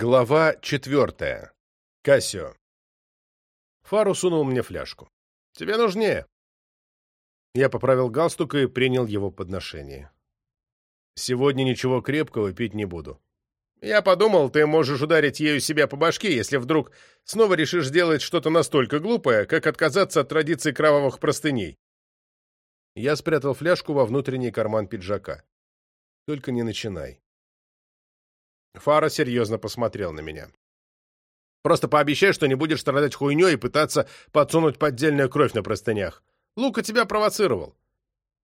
Глава четвертая. Кассио. Фару сунул мне фляжку. «Тебе нужнее». Я поправил галстук и принял его подношение. «Сегодня ничего крепкого пить не буду». «Я подумал, ты можешь ударить ею себя по башке, если вдруг снова решишь сделать что-то настолько глупое, как отказаться от традиции кровавых простыней». Я спрятал фляжку во внутренний карман пиджака. «Только не начинай». Фара серьезно посмотрел на меня. «Просто пообещай, что не будешь страдать хуйней и пытаться подсунуть поддельную кровь на простынях. Лука тебя провоцировал.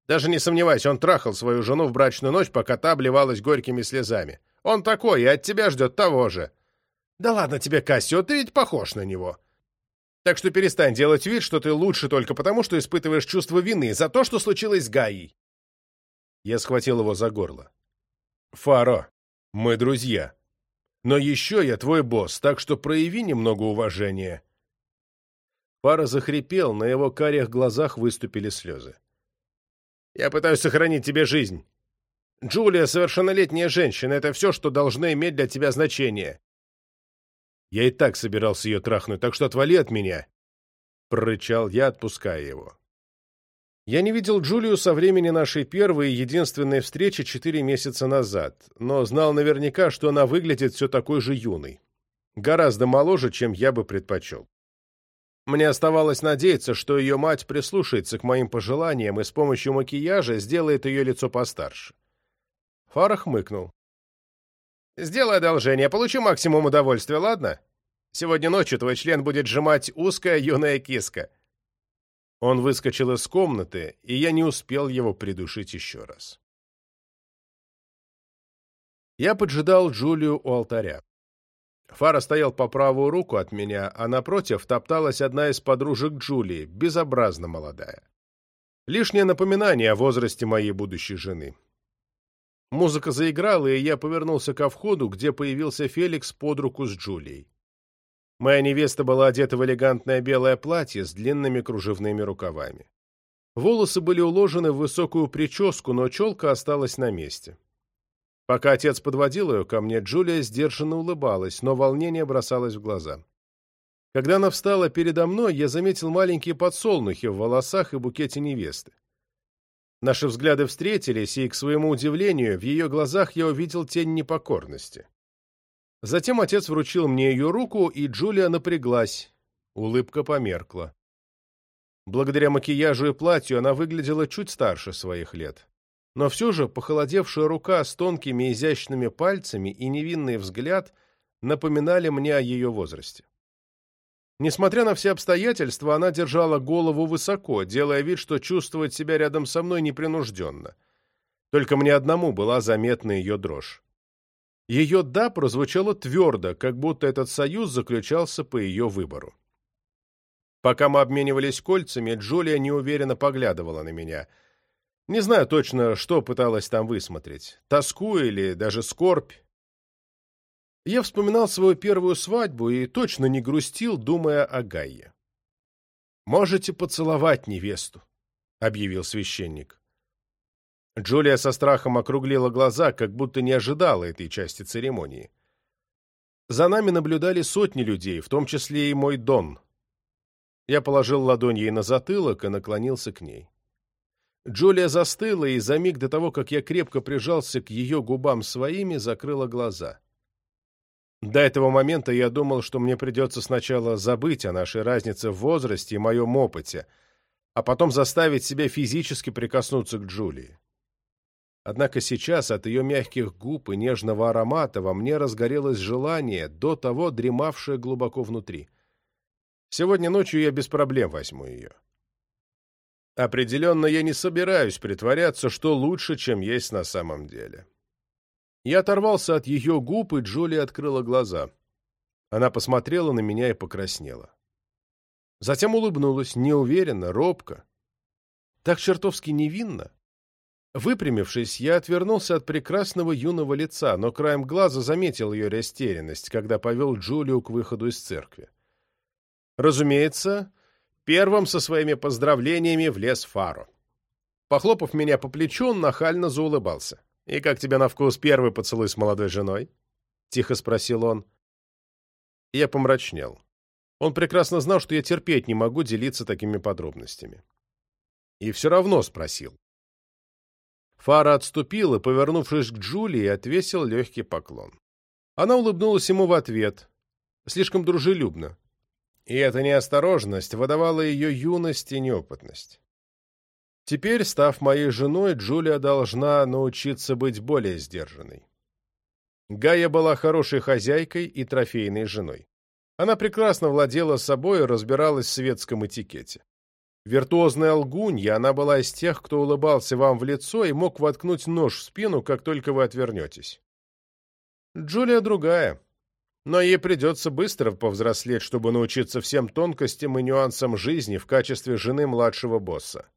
Даже не сомневайся, он трахал свою жену в брачную ночь, пока та обливалась горькими слезами. Он такой, и от тебя ждет того же. Да ладно тебе, Кассио, ты ведь похож на него. Так что перестань делать вид, что ты лучше только потому, что испытываешь чувство вины за то, что случилось с Гаей». Я схватил его за горло. «Фаро, мы друзья. Но еще я твой босс, так что прояви немного уважения». Фара захрипел, на его карих глазах выступили слезы. «Я пытаюсь сохранить тебе жизнь. Джулия — совершеннолетняя женщина, это все, что должно иметь для тебя значение». «Я и так собирался ее трахнуть, так что отвали от меня!» — прорычал я, отпуская его. Я не видел Джулию со времени нашей первой и единственной встречи четыре месяца назад, но знал наверняка, что она выглядит все такой же юной. Гораздо моложе, чем я бы предпочел. Мне оставалось надеяться, что ее мать прислушается к моим пожеланиям и с помощью макияжа сделает ее лицо постарше. Фара хмыкнул. «Сделай одолжение, получи максимум удовольствия, ладно? Сегодня ночью твой член будет сжимать узкая юная киска». Он выскочил из комнаты, и я не успел его придушить еще раз. Я поджидал Джулию у алтаря. Фара стоял по правую руку от меня, а напротив топталась одна из подружек Джулии, безобразно молодая. Лишнее напоминание о возрасте моей будущей жены. Музыка заиграла, и я повернулся ко входу, где появился Феликс под руку с Джулией. Моя невеста была одета в элегантное белое платье с длинными кружевными рукавами. Волосы были уложены в высокую прическу, но челка осталась на месте. Пока отец подводил ее ко мне, Джулия сдержанно улыбалась, но волнение бросалось в глаза. Когда она встала передо мной, я заметил маленькие подсолнухи в волосах и букете невесты. Наши взгляды встретились, и, к своему удивлению, в ее глазах я увидел тень непокорности. Затем отец вручил мне ее руку, и Джулия напряглась. Улыбка померкла. Благодаря макияжу и платью она выглядела чуть старше своих лет. Но все же похолодевшая рука с тонкими изящными пальцами и невинный взгляд напоминали мне о ее возрасте. Несмотря на все обстоятельства, она держала голову высоко, делая вид, что чувствует себя рядом со мной непринужденно. Только мне одному была заметна ее дрожь. Ее «да» прозвучало твердо, как будто этот союз заключался по ее выбору. Пока мы обменивались кольцами, Джулия неуверенно поглядывала на меня. Не знаю точно, что пыталась там высмотреть. Тоску или даже скорбь. Я вспоминал свою первую свадьбу и точно не грустил, думая о Гайе. «Можете поцеловать невесту», — объявил священник. Джулия со страхом округлила глаза, как будто не ожидала этой части церемонии. За нами наблюдали сотни людей, в том числе и мой Дон. Я положил ладонь ей на затылок и наклонился к ней. Джулия застыла и за миг до того, как я крепко прижался к ее губам своими, закрыла глаза. До этого момента я думал, что мне придется сначала забыть о нашей разнице в возрасте и моем опыте, а потом заставить себя физически прикоснуться к Джулии. Однако сейчас от ее мягких губ и нежного аромата во мне разгорелось желание, до того дремавшее глубоко внутри. Сегодня ночью я без проблем возьму ее. Определенно, я не собираюсь притворяться, что лучше, чем есть на самом деле. Я оторвался от ее губ, и Джоли открыла глаза. Она посмотрела на меня и покраснела. Затем улыбнулась, неуверенно, робко. Так чертовски невинно. Выпрямившись, я отвернулся от прекрасного юного лица, но краем глаза заметил ее растерянность, когда повел Джулию к выходу из церкви. Разумеется, первым со своими поздравлениями влез Фаро. Похлопав меня по плечу, он нахально заулыбался. «И как тебе на вкус первый поцелуй с молодой женой?» — тихо спросил он. Я помрачнел. Он прекрасно знал, что я терпеть не могу делиться такими подробностями. И все равно спросил. Фара отступил и, повернувшись к Джулии, отвесил легкий поклон. Она улыбнулась ему в ответ, слишком дружелюбно. И эта неосторожность выдавала ее юность и неопытность. Теперь, став моей женой, Джулия должна научиться быть более сдержанной. Гая была хорошей хозяйкой и трофейной женой. Она прекрасно владела собой и разбиралась в светском этикете. Виртуозная лгунья, она была из тех, кто улыбался вам в лицо и мог воткнуть нож в спину, как только вы отвернетесь. Джулия другая, но ей придется быстро повзрослеть, чтобы научиться всем тонкостям и нюансам жизни в качестве жены младшего босса.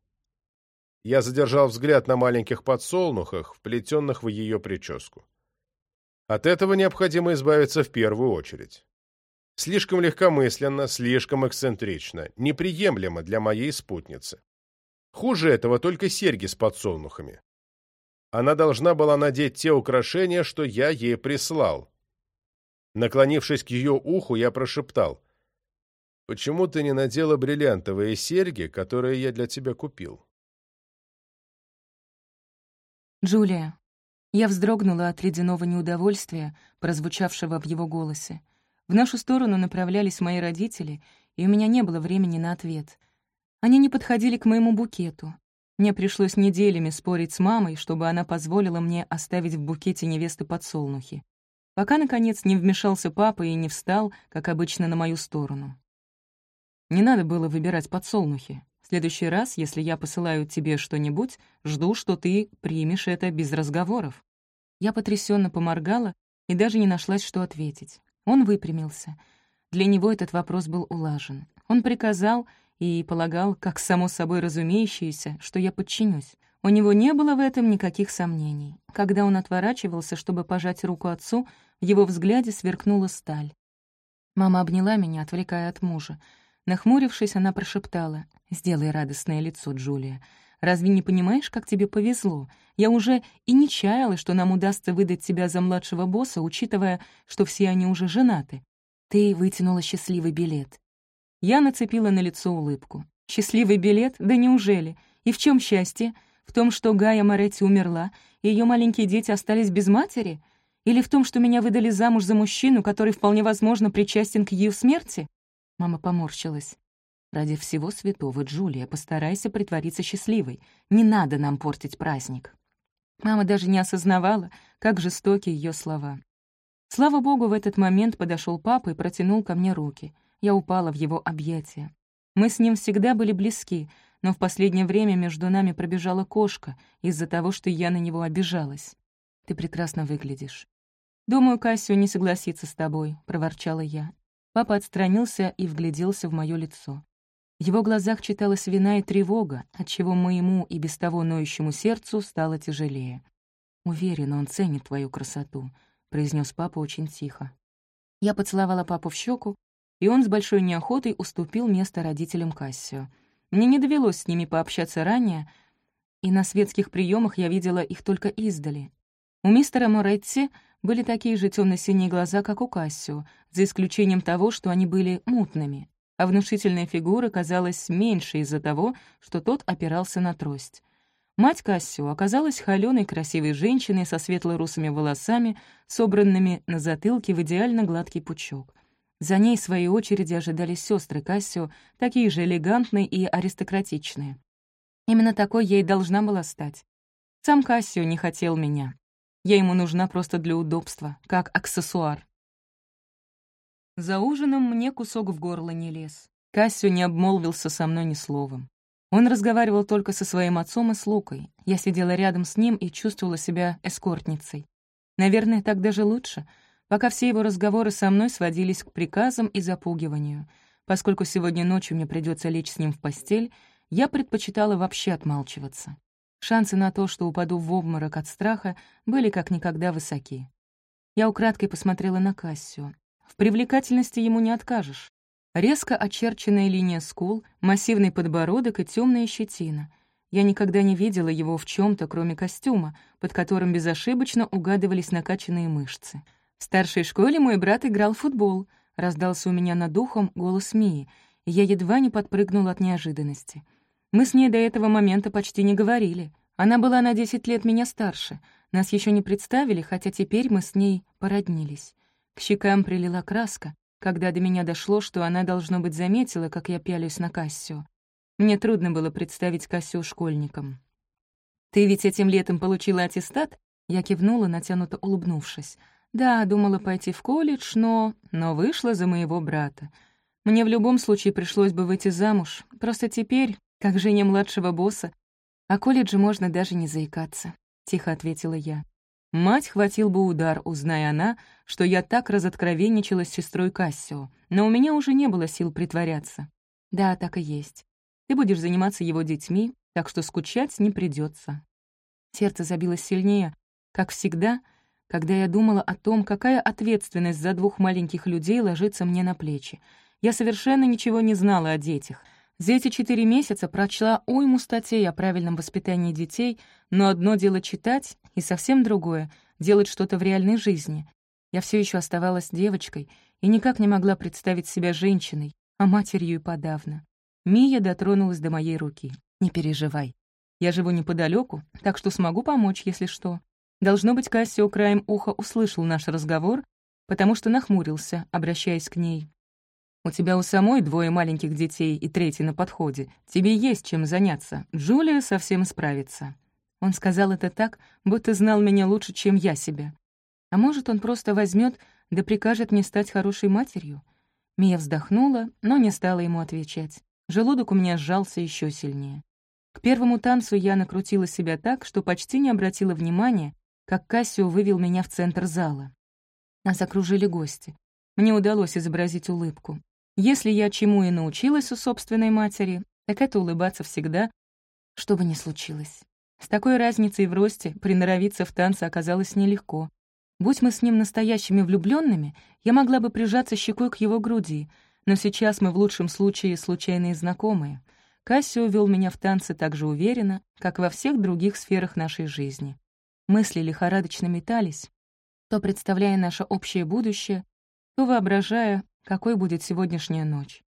Я задержал взгляд на маленьких подсолнухах, вплетенных в ее прическу. От этого необходимо избавиться в первую очередь. Слишком легкомысленно, слишком эксцентрично, неприемлемо для моей спутницы. Хуже этого только серьги с подсолнухами. Она должна была надеть те украшения, что я ей прислал. Наклонившись к ее уху, я прошептал. «Почему ты не надела бриллиантовые серьги, которые я для тебя купил?» «Джулия». Я вздрогнула от ледяного неудовольствия, прозвучавшего в его голосе. В нашу сторону направлялись мои родители, и у меня не было времени на ответ. Они не подходили к моему букету. Мне пришлось неделями спорить с мамой, чтобы она позволила мне оставить в букете невесты подсолнухи. Пока, наконец, не вмешался папа и не встал, как обычно, на мою сторону. Не надо было выбирать подсолнухи следующий раз, если я посылаю тебе что-нибудь, жду, что ты примешь это без разговоров». Я потрясенно поморгала и даже не нашлась, что ответить. Он выпрямился. Для него этот вопрос был улажен. Он приказал и полагал, как само собой разумеющееся, что я подчинюсь. У него не было в этом никаких сомнений. Когда он отворачивался, чтобы пожать руку отцу, в его взгляде сверкнула сталь. Мама обняла меня, отвлекая от мужа. Нахмурившись, она прошептала. «Сделай радостное лицо, Джулия. Разве не понимаешь, как тебе повезло? Я уже и не чаяла, что нам удастся выдать тебя за младшего босса, учитывая, что все они уже женаты. Ты вытянула счастливый билет». Я нацепила на лицо улыбку. «Счастливый билет? Да неужели? И в чем счастье? В том, что Гая Моретти умерла, и ее маленькие дети остались без матери? Или в том, что меня выдали замуж за мужчину, который вполне возможно причастен к ее смерти?» Мама поморщилась. Ради всего святого, Джулия, постарайся притвориться счастливой. Не надо нам портить праздник». Мама даже не осознавала, как жестоки ее слова. Слава богу, в этот момент подошел папа и протянул ко мне руки. Я упала в его объятия. Мы с ним всегда были близки, но в последнее время между нами пробежала кошка из-за того, что я на него обижалась. «Ты прекрасно выглядишь». «Думаю, Кассио не согласится с тобой», — проворчала я. Папа отстранился и вгляделся в мое лицо. Его глазах читалась вина и тревога, отчего моему и без того ноющему сердцу стало тяжелее. «Уверен, он ценит твою красоту», — произнес папа очень тихо. Я поцеловала папу в щеку, и он с большой неохотой уступил место родителям Кассио. Мне не довелось с ними пообщаться ранее, и на светских приемах я видела их только издали. У мистера Моретти были такие же темно синие глаза, как у Кассио, за исключением того, что они были мутными а внушительная фигура казалась меньше из-за того, что тот опирался на трость. Мать Кассио оказалась холёной красивой женщиной со светло-русыми волосами, собранными на затылке в идеально гладкий пучок. За ней, в своей очереди, ожидали сестры Кассио, такие же элегантные и аристократичные. Именно такой и должна была стать. Сам Кассио не хотел меня. Я ему нужна просто для удобства, как аксессуар. За ужином мне кусок в горло не лез. Кассио не обмолвился со мной ни словом. Он разговаривал только со своим отцом и с Лукой. Я сидела рядом с ним и чувствовала себя эскортницей. Наверное, так даже лучше, пока все его разговоры со мной сводились к приказам и запугиванию. Поскольку сегодня ночью мне придется лечь с ним в постель, я предпочитала вообще отмалчиваться. Шансы на то, что упаду в обморок от страха, были как никогда высоки. Я украдкой посмотрела на Кассио. В привлекательности ему не откажешь. Резко очерченная линия скул, массивный подбородок и темная щетина. Я никогда не видела его в чем то кроме костюма, под которым безошибочно угадывались накачанные мышцы. В старшей школе мой брат играл в футбол, — раздался у меня над ухом голос Мии, и я едва не подпрыгнула от неожиданности. Мы с ней до этого момента почти не говорили. Она была на десять лет меня старше. Нас еще не представили, хотя теперь мы с ней породнились. К щекам прилила краска, когда до меня дошло, что она, должно быть, заметила, как я пялюсь на Кассио. Мне трудно было представить Кассио школьником. «Ты ведь этим летом получила аттестат?» Я кивнула, натянуто улыбнувшись. «Да, думала пойти в колледж, но... но вышла за моего брата. Мне в любом случае пришлось бы выйти замуж. Просто теперь, как жене младшего босса, о колледже можно даже не заикаться», — тихо ответила я. Мать хватил бы удар, узная она, что я так разоткровенничала с сестрой Кассио, но у меня уже не было сил притворяться. Да, так и есть. Ты будешь заниматься его детьми, так что скучать не придется. Сердце забилось сильнее, как всегда, когда я думала о том, какая ответственность за двух маленьких людей ложится мне на плечи. Я совершенно ничего не знала о детях. За эти четыре месяца прочла уйму статей о правильном воспитании детей, но одно дело читать, и совсем другое — делать что-то в реальной жизни. Я все еще оставалась девочкой и никак не могла представить себя женщиной, а матерью и подавно. Мия дотронулась до моей руки. «Не переживай. Я живу неподалеку, так что смогу помочь, если что». Должно быть, Кассио краем уха услышал наш разговор, потому что нахмурился, обращаясь к ней. «У тебя у самой двое маленьких детей и третий на подходе. Тебе есть чем заняться. Джулия совсем справится». Он сказал это так, будто знал меня лучше, чем я себя. А может, он просто возьмет да прикажет мне стать хорошей матерью? Мия вздохнула, но не стала ему отвечать. Желудок у меня сжался еще сильнее. К первому танцу я накрутила себя так, что почти не обратила внимания, как Кассио вывел меня в центр зала. Нас окружили гости. Мне удалось изобразить улыбку. Если я чему и научилась у собственной матери, так это улыбаться всегда, что бы ни случилось. С такой разницей в росте приноровиться в танце оказалось нелегко. Будь мы с ним настоящими влюбленными, я могла бы прижаться щекой к его груди — но сейчас мы в лучшем случае случайные знакомые. Кассио вел меня в танцы так же уверенно, как во всех других сферах нашей жизни. Мысли лихорадочно метались, то представляя наше общее будущее, то воображая, какой будет сегодняшняя ночь.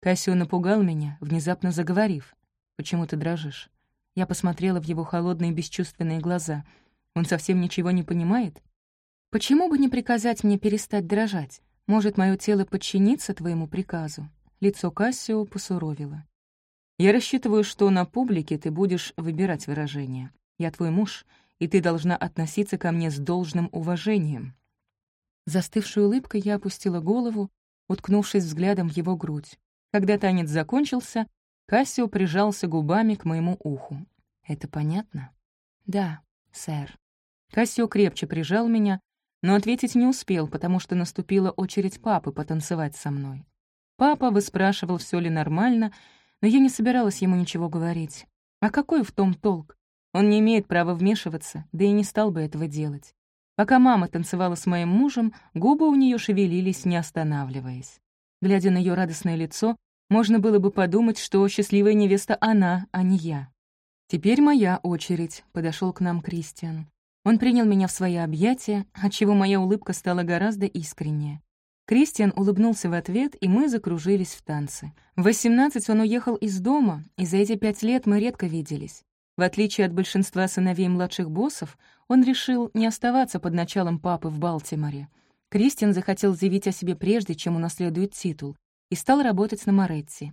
Кассио напугал меня, внезапно заговорив. «Почему ты дрожишь?» Я посмотрела в его холодные бесчувственные глаза. Он совсем ничего не понимает? Почему бы не приказать мне перестать дрожать? Может, мое тело подчинится твоему приказу?» Лицо Кассио посуровило. «Я рассчитываю, что на публике ты будешь выбирать выражение. Я твой муж, и ты должна относиться ко мне с должным уважением». Застывшей улыбкой я опустила голову, уткнувшись взглядом в его грудь. Когда танец закончился, Кассио прижался губами к моему уху. «Это понятно?» «Да, сэр». Кассио крепче прижал меня, но ответить не успел, потому что наступила очередь папы потанцевать со мной. Папа выспрашивал, все ли нормально, но я не собиралась ему ничего говорить. А какой в том толк? Он не имеет права вмешиваться, да и не стал бы этого делать. Пока мама танцевала с моим мужем, губы у нее шевелились, не останавливаясь. Глядя на ее радостное лицо, можно было бы подумать, что счастливая невеста она, а не я. «Теперь моя очередь», — подошел к нам Кристиан. Он принял меня в свои объятия, отчего моя улыбка стала гораздо искреннее. Кристиан улыбнулся в ответ, и мы закружились в танце. В 18 он уехал из дома, и за эти пять лет мы редко виделись. В отличие от большинства сыновей младших боссов, он решил не оставаться под началом папы в Балтиморе. Кристиан захотел заявить о себе прежде, чем унаследует титул, и стал работать на Моретти.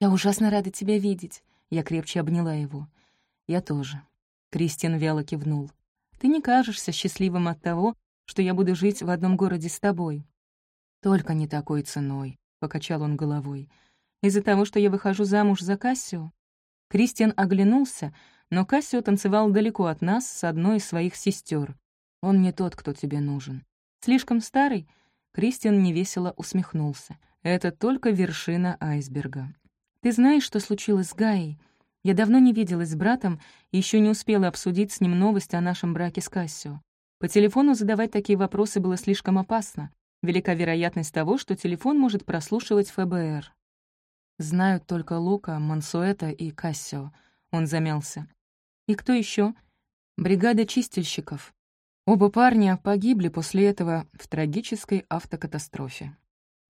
«Я ужасно рада тебя видеть», — я крепче обняла его. «Я тоже». Кристиан вяло кивнул. Ты не кажешься счастливым от того, что я буду жить в одном городе с тобой». «Только не такой ценой», — покачал он головой. «Из-за того, что я выхожу замуж за Кассио?» Кристиан оглянулся, но Кассио танцевал далеко от нас с одной из своих сестер. «Он не тот, кто тебе нужен». «Слишком старый?» Кристиан невесело усмехнулся. «Это только вершина айсберга. Ты знаешь, что случилось с Гаей? Я давно не виделась с братом и еще не успела обсудить с ним новость о нашем браке с Кассио. По телефону задавать такие вопросы было слишком опасно. Велика вероятность того, что телефон может прослушивать ФБР. Знают только Лука, Мансуэта и Кассио. Он замялся. И кто еще? Бригада чистильщиков. Оба парня погибли после этого в трагической автокатастрофе.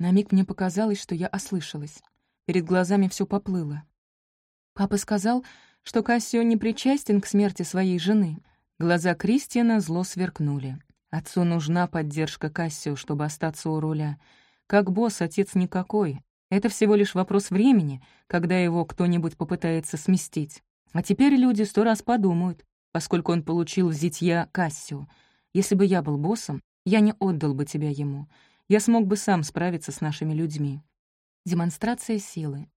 На миг мне показалось, что я ослышалась. Перед глазами все поплыло. Папа сказал, что Кассио не причастен к смерти своей жены. Глаза Кристиана зло сверкнули. Отцу нужна поддержка Кассио, чтобы остаться у руля. Как босс, отец никакой. Это всего лишь вопрос времени, когда его кто-нибудь попытается сместить. А теперь люди сто раз подумают, поскольку он получил в зитья Кассио. Если бы я был боссом, я не отдал бы тебя ему. Я смог бы сам справиться с нашими людьми. Демонстрация силы.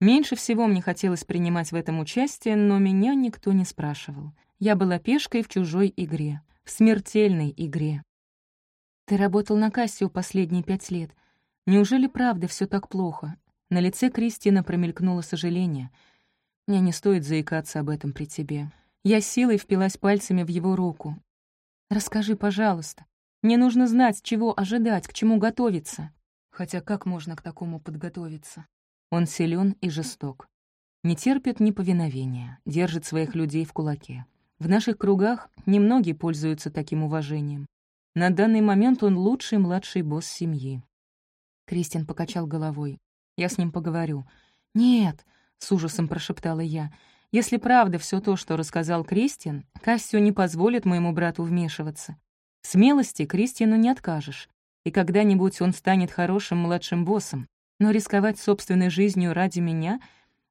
Меньше всего мне хотелось принимать в этом участие, но меня никто не спрашивал. Я была пешкой в чужой игре, в смертельной игре. Ты работал на Кассио последние пять лет. Неужели правда все так плохо? На лице Кристина промелькнуло сожаление. Мне не стоит заикаться об этом при тебе. Я силой впилась пальцами в его руку. «Расскажи, пожалуйста. Мне нужно знать, чего ожидать, к чему готовиться». Хотя как можно к такому подготовиться? Он силен и жесток. Не терпит неповиновения, держит своих людей в кулаке. В наших кругах немногие пользуются таким уважением. На данный момент он лучший младший босс семьи. Кристин покачал головой. «Я с ним поговорю». «Нет», — с ужасом прошептала я, «если правда все то, что рассказал Кристин, Кассио не позволит моему брату вмешиваться. Смелости Кристину не откажешь, и когда-нибудь он станет хорошим младшим боссом, но рисковать собственной жизнью ради меня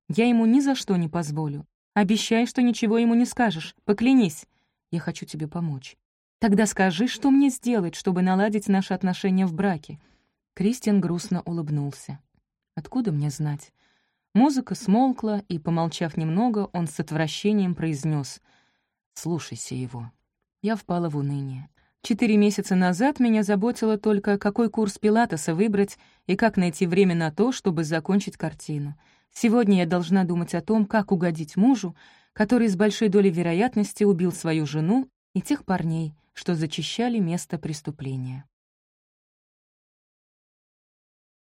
я ему ни за что не позволю. Обещай, что ничего ему не скажешь. Поклянись. Я хочу тебе помочь. Тогда скажи, что мне сделать, чтобы наладить наши отношения в браке». Кристиан грустно улыбнулся. «Откуда мне знать?» Музыка смолкла, и, помолчав немного, он с отвращением произнес: «Слушайся его». Я впала в уныние. Четыре месяца назад меня заботило только, какой курс пилатеса выбрать и как найти время на то, чтобы закончить картину. Сегодня я должна думать о том, как угодить мужу, который с большой долей вероятности убил свою жену и тех парней, что зачищали место преступления.